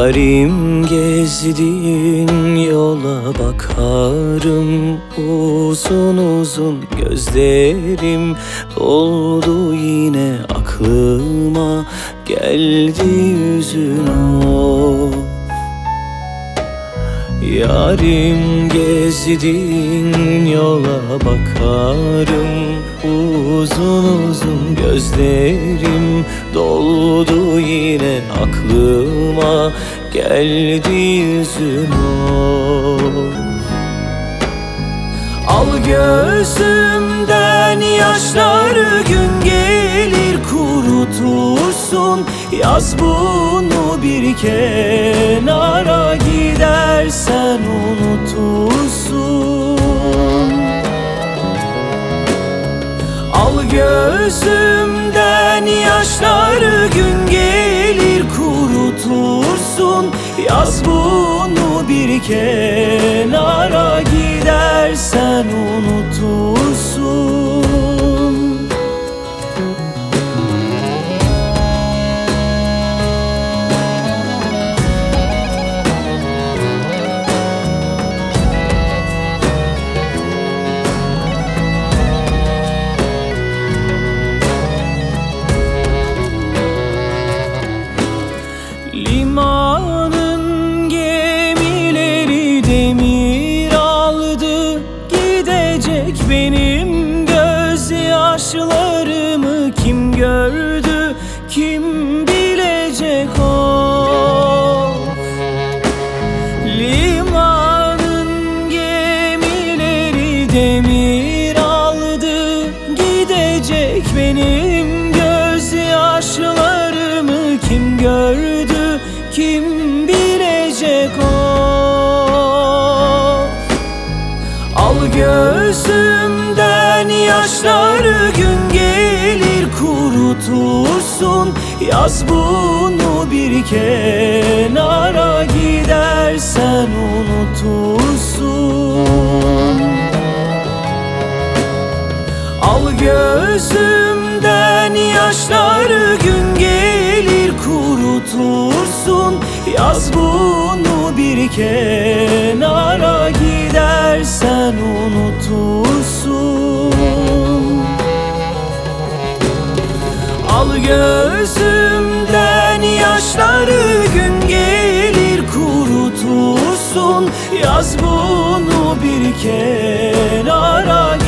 Yarim gezdiğin yola bakarım. Uzun uzun gözlerim doldu yine aklıma. Geldi yüzün o. Yarim gezdiğin yola bakarım. Uzun uzun gözlerim doldu yine aklıma Geldi yüzün Al gözümden yaşları gün gelir kurutursun. Yaz bunu bir kenara gidersen gözümden yaşları gün gelir kurutursun. Yaz bunu bir kenara gidersen unutursun gözyaşlarımı kim gördü? Kim bilecek o? Limanın gemileri demir aldı. Gidecek benim gözyaşlarımı kim gördü? Kim bilecek o? Al gözümden yaşları gün gelir kurutursun. Yaz bunu bir kenara gidersen unutursun. Al gözümden yaşları gün gelir kurutursun. Yaz bunu bir kenara Al gözümden yaşları gün gelir kurutursun. Yaz bunu bir kenara